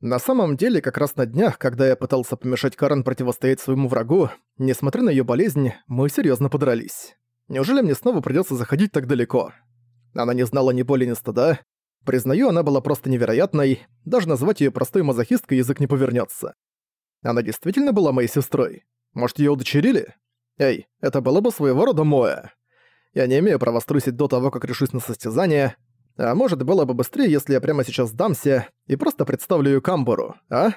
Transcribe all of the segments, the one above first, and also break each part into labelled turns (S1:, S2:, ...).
S1: На самом деле, как раз на днях, когда я пытался помешать Карен противостоять своему врагу, несмотря на её болезнь, мы серьёзно подрались. Неужели мне снова придётся заходить так далеко? Она не знала ни боли, ни стыда. Признаю, она была просто невероятной, даже назвать её простой мазохисткой язык не повернётся. Она действительно была моей сестрой? Может, её удочерили? Эй, это было бы своего рода Моя. Я не имею права струсить до того, как решусь на состязание, а может, было бы быстрее, если я прямо сейчас сдамся и просто представлю её Камбуру, а?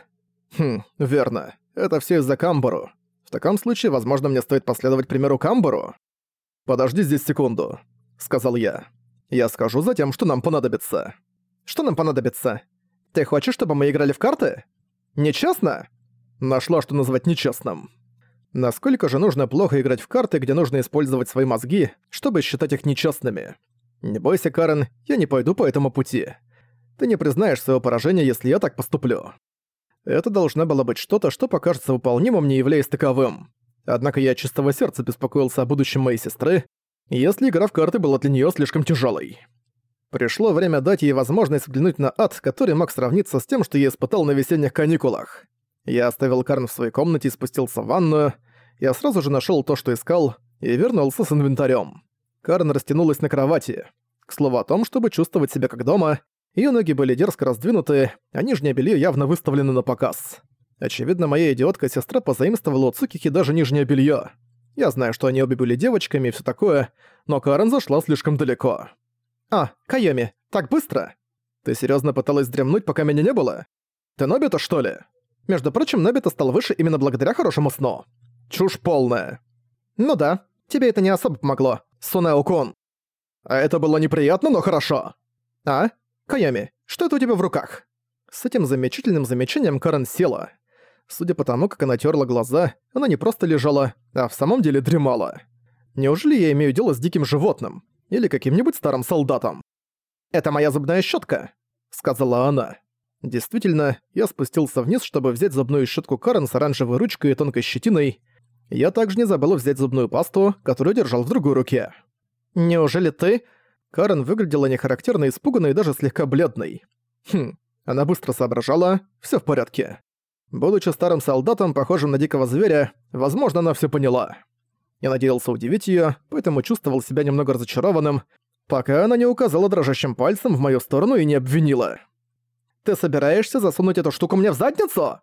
S1: Хм, верно. Это всё из-за Камбуру. В таком случае, возможно, мне стоит последовать примеру Камбуру. «Подожди здесь секунду», — сказал я. «Я скажу за тем, что нам понадобится». «Что нам понадобится? Ты хочешь, чтобы мы играли в карты? Нечестно?» Нашла, что назвать нечестным. Насколько же нужно плохо играть в карты, где нужно использовать свои мозги, чтобы считать их нечестными? «Не бойся, Карен, я не пойду по этому пути. Ты не признаешь своего поражения, если я так поступлю». Это должно было быть что-то, что покажется выполнимым, не являясь таковым. Однако я чистого сердца беспокоился о будущем моей сестры, если игра в карты была для неё слишком тяжёлой. Пришло время дать ей возможность взглянуть на ад, который мог сравниться с тем, что я испытал на весенних каникулах. Я оставил Карн в своей комнате и спустился в ванную. Я сразу же нашёл то, что искал, и вернулся с инвентарём. Карн растянулась на кровати. К слову о том, чтобы чувствовать себя как дома, её ноги были дерзко раздвинуты, а нижнее белье явно выставлено на показ. Очевидно, моя идиотка-сестра позаимствовала у Цукихи даже нижнее белье. Я знаю, что они обе были девочками и все такое, но Карен зашла слишком далеко. «А, Кайоми, так быстро? Ты серьезно пыталась дремнуть, пока меня не было? Ты Нобита, что ли? Между прочим, Нобита стал выше именно благодаря хорошему сну. Чушь полная. Ну да, тебе это не особо помогло, Сунео-кун. А это было неприятно, но хорошо. А? Кайоми, что это у тебя в руках? С этим замечательным замечанием Карен села. Судя по тому, как она терла глаза, она не просто лежала, а в самом деле дремала. Неужели я имею дело с диким животным? Или каким-нибудь старым солдатом? «Это моя зубная щетка, сказала она. Действительно, я спустился вниз, чтобы взять зубную щетку Карен с оранжевой ручкой и тонкой щетиной. Я также не забыл взять зубную пасту, которую держал в другой руке. «Неужели ты...» Карен выглядела нехарактерно испуганной и даже слегка бледной. Хм, она быстро соображала, все в порядке. Будучи старым солдатом, похожим на дикого зверя, возможно, она все поняла. Я надеялся удивить ее, поэтому чувствовал себя немного разочарованным, пока она не указала дрожащим пальцем в мою сторону и не обвинила. «Ты собираешься засунуть эту штуку мне в задницу?»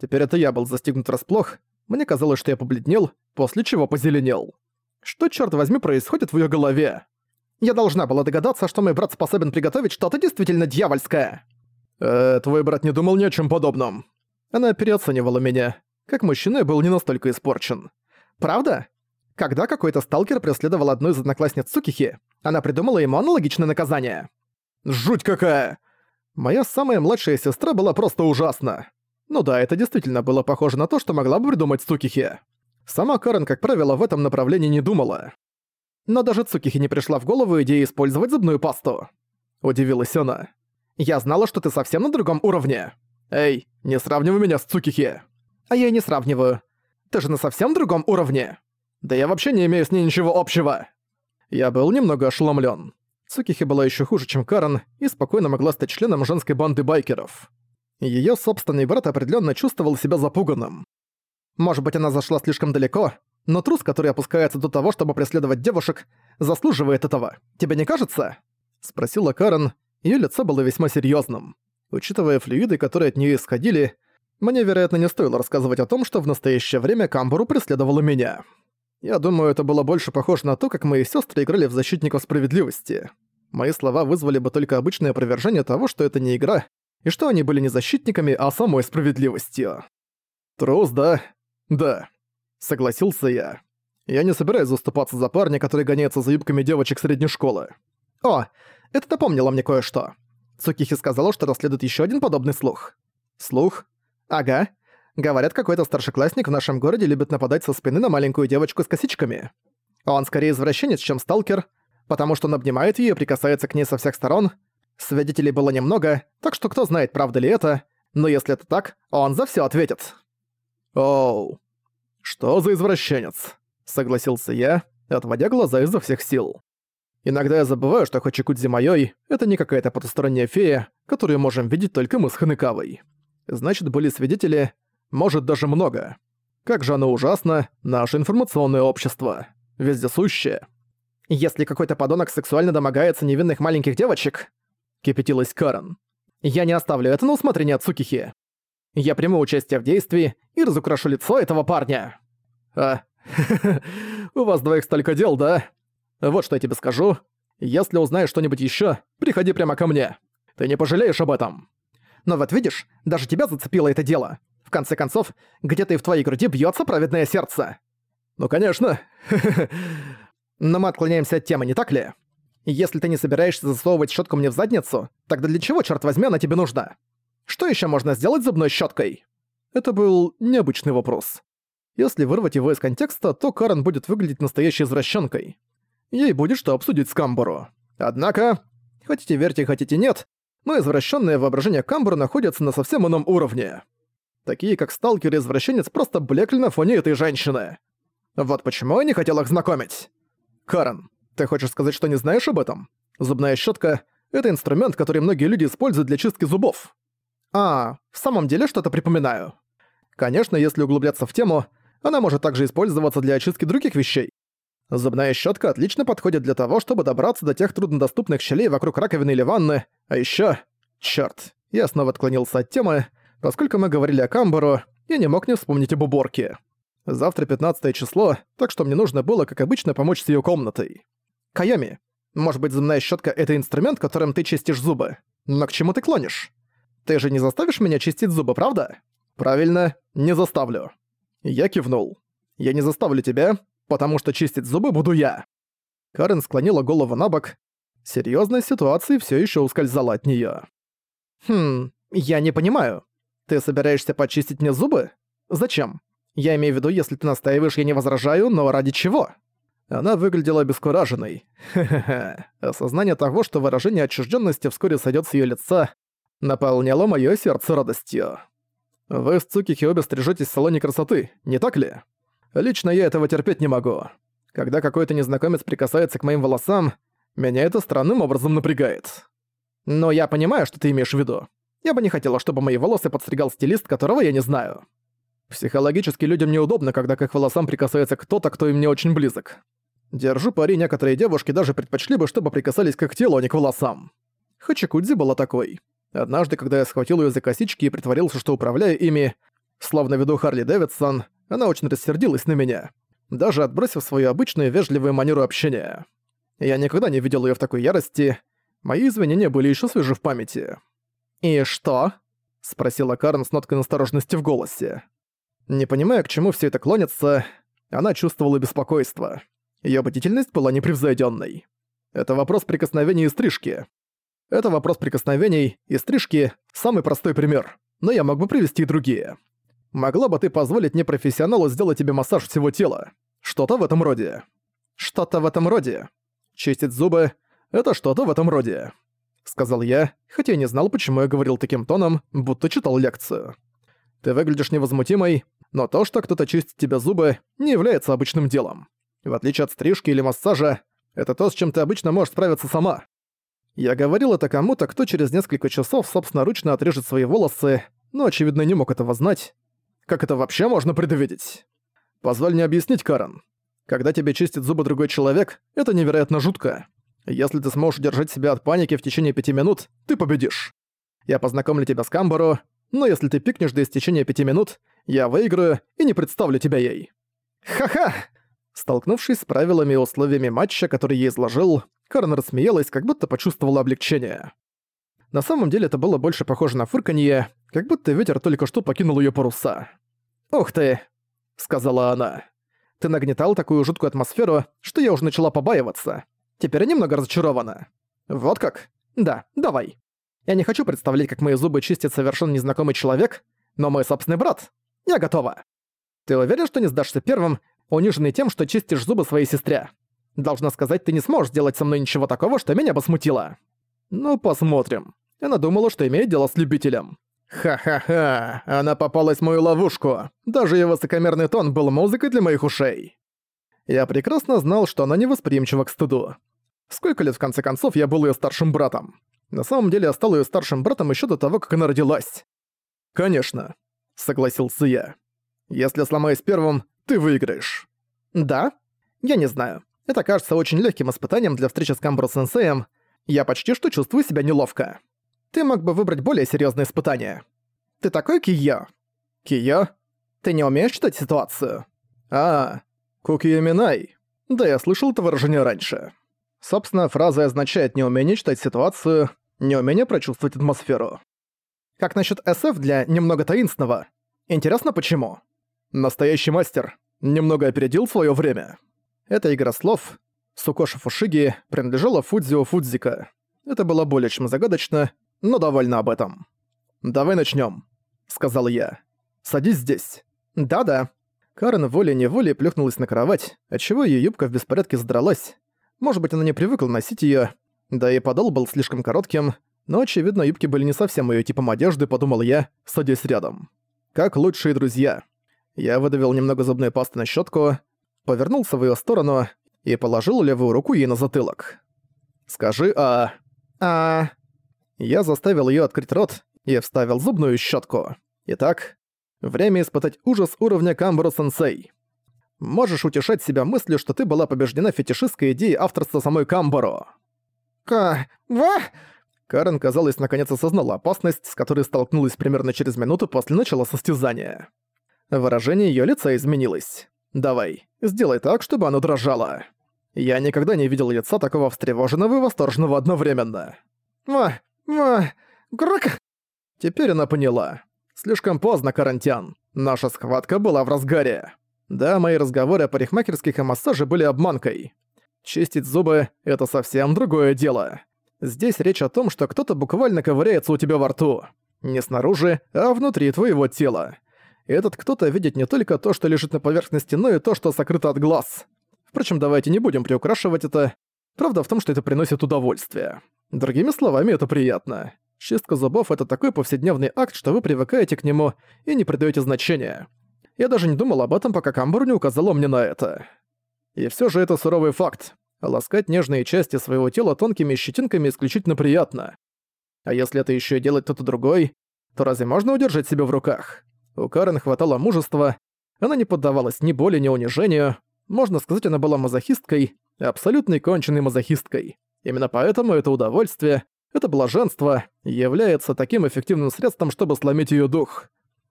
S1: Теперь это я был застигнут расплох. Мне казалось, что я побледнел, после чего позеленел. Что, черт возьми, происходит в ее голове? Я должна была догадаться, что мой брат способен приготовить что-то действительно дьявольское. Э, твой брат не думал ни о чем подобном. Она переоценивала меня. Как мужчина я был не настолько испорчен. Правда? Когда какой-то сталкер преследовал одну из одноклассниц Цукихи, она придумала ему аналогичное наказание. Жуть какая! Моя самая младшая сестра была просто ужасна. Ну да, это действительно было похоже на то, что могла бы придумать Цукихи. Сама Карен, как правило, в этом направлении не думала. Но даже Цукихи не пришла в голову идея использовать зубную пасту. Удивилась она. «Я знала, что ты совсем на другом уровне». «Эй, не сравнивай меня с Цукихи!» «А я и не сравниваю. Ты же на совсем другом уровне!» «Да я вообще не имею с ней ничего общего!» Я был немного ошеломлен. Цукихи была еще хуже, чем Карен, и спокойно могла стать членом женской банды байкеров. Ее собственный брат определенно чувствовал себя запуганным. Может быть, она зашла слишком далеко, но трус, который опускается до того, чтобы преследовать девушек, заслуживает этого. Тебе не кажется?» Спросила Карен, ее лицо было весьма серьезным. Учитывая флюиды, которые от нее исходили, мне, вероятно, не стоило рассказывать о том, что в настоящее время Камбуру преследовала меня. Я думаю, это было больше похоже на то, как мои сестры играли в защитников справедливости. Мои слова вызвали бы только обычное опровержение того, что это не игра, и что они были не защитниками, а самой справедливостью. Трус, да? Да. Согласился я. Я не собираюсь заступаться за парня, который гоняется за юбками девочек средней школы. О, это напомнило мне кое-что. Цукихи сказала, что расследует еще один подобный слух. Слух? Ага. Говорят, какой-то старшеклассник в нашем городе любит нападать со спины на маленькую девочку с косичками. Он скорее извращенец, чем сталкер, потому что он обнимает и прикасается к ней со всех сторон. Свидетелей было немного, так что кто знает, правда ли это, но если это так, он за всё ответит. «Оу, что за извращенец?» — согласился я, отводя глаза изо всех сил. Иногда я забываю, что Хачикудзи Майой — это не какая-то потусторонняя фея, которую можем видеть только мы с Ханекавой. Значит, были свидетели, может, даже много. Как же оно ужасно, наше информационное общество. Вездесущее. Если какой-то подонок сексуально домогается невинных маленьких девочек, кипятилась Карен, я не оставлю это на усмотрение Цукихи. Я приму участие в действии и разукрашу лицо этого парня. А, у вас двоих столько дел, да? Вот что я тебе скажу. Если узнаешь что-нибудь ещё, приходи прямо ко мне. Ты не пожалеешь об этом. Но вот видишь, даже тебя зацепило это дело. В конце концов, где-то и в твоей груди бьётся праведное сердце. Ну, конечно. Но мы отклоняемся от темы, не так ли? Если ты не собираешься засовывать щетку мне в задницу, тогда для чего, черт возьми, она тебе нужна? Что еще можно сделать зубной щеткой? Это был необычный вопрос. Если вырвать его из контекста, то Карен будет выглядеть настоящей извращенкой. Ей будет что обсудить с Камбуру. Однако, хотите верьте, хотите нет, но извращенное воображение Камбуру находится на совсем ином уровне. Такие как сталкер и извращенец просто блекли на фоне этой женщины. Вот почему я не хотел их знакомить. Карен, ты хочешь сказать, что не знаешь об этом? Зубная щетка — это инструмент, который многие люди используют для чистки зубов. А, в самом деле что-то припоминаю. Конечно, если углубляться в тему, она может также использоваться для очистки других вещей. Зубная щетка отлично подходит для того, чтобы добраться до тех труднодоступных щелей вокруг раковины или ванны, а еще, Чёрт, я снова отклонился от темы. Поскольку мы говорили о Камбару, я не мог не вспомнить об уборке. Завтра 15 число, так что мне нужно было, как обычно, помочь с ее комнатой. Каями, может быть, зубная щетка это инструмент, которым ты чистишь зубы. Но к чему ты клонишь? Ты же не заставишь меня чистить зубы, правда? Правильно, не заставлю. Я кивнул. Я не заставлю тебя, потому что чистить зубы буду я. Карен склонила голову на бок. Серьёзность ситуации всё ещё ускользала от неё. Хм, я не понимаю. Ты собираешься почистить мне зубы? Зачем? Я имею в виду, если ты настаиваешь, я не возражаю, но ради чего? Она выглядела обескураженной. Хе-хе-хе. Осознание того, что выражение отчужденности вскоре сойдет с ее лица, наполняло мое сердце радостью. Вы с Цукихи обе стрижетесь в салоне красоты, не так ли? Лично я этого терпеть не могу. Когда какой-то незнакомец прикасается к моим волосам, меня это странным образом напрягает. Но я понимаю, что ты имеешь в виду. Я бы не хотела, чтобы мои волосы подстригал стилист, которого я не знаю. Психологически людям неудобно, когда к их волосам прикасается кто-то, кто им не очень близок. Держу пари, некоторые девушки даже предпочли бы, чтобы прикасались к их телу, а не к волосам. Хачикудзи была такой. Однажды, когда я схватил ее за косички и притворился, что управляю ими, словно веду Харли Дэвидсон, она очень рассердилась на меня, даже отбросив свою обычную вежливую манеру общения. Я никогда не видел ее в такой ярости. Мои извинения были еще свежи в памяти. «И что?» — спросила Карн с ноткой настороженности в голосе. Не понимая, к чему все это клонится, она чувствовала беспокойство. Её бдительность была непревзойдённой. Это вопрос прикосновений и стрижки. Это вопрос прикосновений и стрижки – самый простой пример, но я мог бы привести и другие. Могла бы ты позволить непрофессионалу сделать тебе массаж всего тела? Что-то в этом роде. Что-то в этом роде. Чистить зубы – это что-то в этом роде. Сказал я, хотя и не знал, почему я говорил таким тоном, будто читал лекцию. Ты выглядишь невозмутимой, но то, что кто-то чистит тебе зубы, не является обычным делом. В отличие от стрижки или массажа, это то, с чем ты обычно можешь справиться сама. Я говорил это кому-то, кто через несколько часов собственноручно отрежет свои волосы, но, очевидно, не мог этого знать. Как это вообще можно предвидеть? Позволь мне объяснить, Карен. Когда тебе чистит зубы другой человек, это невероятно жутко. Если ты сможешь удержать себя от паники в течение пяти минут, ты победишь. Я познакомлю тебя с Камбару, но если ты пикнешь до истечения пяти минут, я выиграю и не представлю тебя ей». «Ха-ха!» Столкнувшись с правилами и условиями матча, который я изложил, Карн рассмеялась, как будто почувствовала облегчение. На самом деле это было больше похоже на фырканье, как будто ветер только что покинул её паруса. «Ух ты!» — сказала она. «Ты нагнетал такую жуткую атмосферу, что я уже начала побаиваться. Теперь я немного разочарована». «Вот как? Да, давай». Я не хочу представлять, как мои зубы чистит совершенно незнакомый человек, но мой собственный брат. Я готова. Ты уверен, что не сдашься первым, униженный тем, что чистишь зубы своей сестре? Должна сказать, ты не сможешь сделать со мной ничего такого, что меня бы смутило. Ну, посмотрим. Она думала, что имеет дело с любителем. Ха-ха-ха, она попалась в мою ловушку. Даже его высокомерный тон был музыкой для моих ушей. Я прекрасно знал, что она невосприимчива к стыду. Сколько лет, в конце концов, я был ее старшим братом? На самом деле я стал ее старшим братом еще до того, как она родилась. «Конечно», — согласился я. «Если сломаюсь первым, ты выиграешь». «Да? Я не знаю. Это кажется очень легким испытанием для встречи с Камбро-сенсеем. Я почти что чувствую себя неловко. Ты мог бы выбрать более серьезное испытание. Ты такой Киё?» «Киё? Ты не умеешь читать ситуацию?» «А, Кукиё Минай. Да, я слышал это выражение раньше». Собственно, фраза означает неумение читать ситуацию, неумение прочувствовать атмосферу. Как насчет SF для немного таинственного? Интересно, почему? Настоящий мастер немного опередил свое время. Эта игра слов Сукоши Фушиги принадлежала Фудзио Фудзика. Это было более чем загадочно, но довольно об этом. «Давай начнем, сказал я. «Садись здесь». «Да-да». Карен волей-неволей плюхнулась на кровать, отчего ее юбка в беспорядке задралась. Может быть, она не привыкла носить ее, да и подол был слишком коротким, но, очевидно, юбки были не совсем её типом одежды, подумал я, садясь рядом. Как лучшие друзья. Я выдавил немного зубной пасты на щётку, повернулся в её сторону и положил левую руку ей на затылок. «Скажи, а...» «А...» Я заставил её открыть рот и вставил зубную щётку. Итак, время испытать ужас уровня Камбару-сенсей. Можешь утешать себя мыслью, что ты была побеждена фетишистской идеей авторства самой Камбаро. «Ка... Ва...» Карен, казалось, наконец осознала опасность, с которой столкнулась примерно через минуту после начала состязания. Выражение её лица изменилось. «Давай, сделай так, чтобы оно дрожало». Я никогда не видел лица такого встревоженного и восторженного одновременно. «Ва! Ва! Грак!» Теперь она поняла. Слишком поздно, Карантян. Наша схватка была в разгаре. Да, мои разговоры о парикмахерских и массаже были обманкой. Чистить зубы — это совсем другое дело. Здесь речь о том, что кто-то буквально ковыряется у тебя во рту. Не снаружи, а внутри твоего тела. Этот кто-то видит не только то, что лежит на поверхности, но и то, что сокрыто от глаз. Впрочем, давайте не будем приукрашивать это. Правда в том, что это приносит удовольствие. Другими словами, это приятно. Чистка зубов — это такой повседневный акт, что вы привыкаете к нему и не придаете значения. Я даже не думал об этом, пока Камбур не указала мне на это. И все же это суровый факт. Ласкать нежные части своего тела тонкими щетинками исключительно приятно. А если это еще делать кто-то другой, то разве можно удержать себя в руках? У Карен хватало мужества, она не поддавалась ни боли, ни унижению. Можно сказать, она была мазохисткой, абсолютной конченной мазохисткой. Именно поэтому это удовольствие, это блаженство является таким эффективным средством, чтобы сломить ее дух.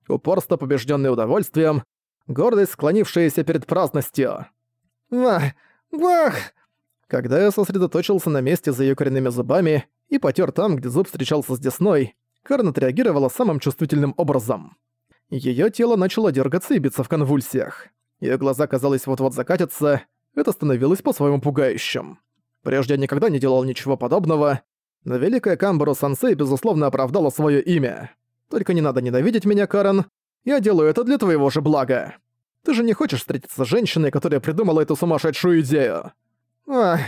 S1: Упорство, побежденное удовольствием, гордость, склонившаяся перед праздностью. «Вах! Вах!» Когда я сосредоточился на месте за её коренными зубами и потёр там, где зуб встречался с десной, Карн отреагировала самым чувствительным образом. Её тело начало дергаться и биться в конвульсиях. Её глаза, казалось, вот-вот закатятся, это становилось по-своему пугающим. Прежде я никогда не делал ничего подобного, но великая Камбару Сансей, безусловно, оправдала своё имя. Только не надо ненавидеть меня, Карен. Я делаю это для твоего же блага. Ты же не хочешь встретиться с женщиной, которая придумала эту сумасшедшую идею. Ах,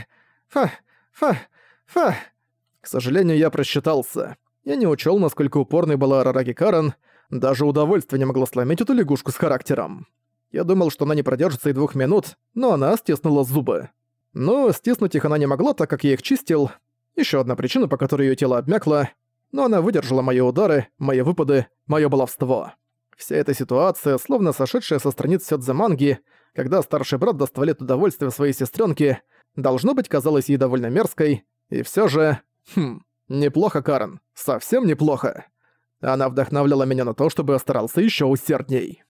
S1: фа, фа, фа. К сожалению, я просчитался. Я не учел, насколько упорной была Арараги Карен, даже удовольствие не могло сломить эту лягушку с характером. Я думал, что она не продержится и двух минут, но она стиснула зубы. Но стиснуть их она не могла, так как я их чистил. Еще одна причина, по которой ее тело обмякло, но она выдержала мои удары, мои выпады, мое баловство. Вся эта ситуация, словно сошедшая со страниц Сёдзе манги, когда старший брат доставляет удовольствие своей сестренке, Должно быть, казалась ей довольно мерзкой, и все же... Хм, неплохо, Карен, совсем неплохо. Она вдохновляла меня на то, чтобы я старался еще усердней.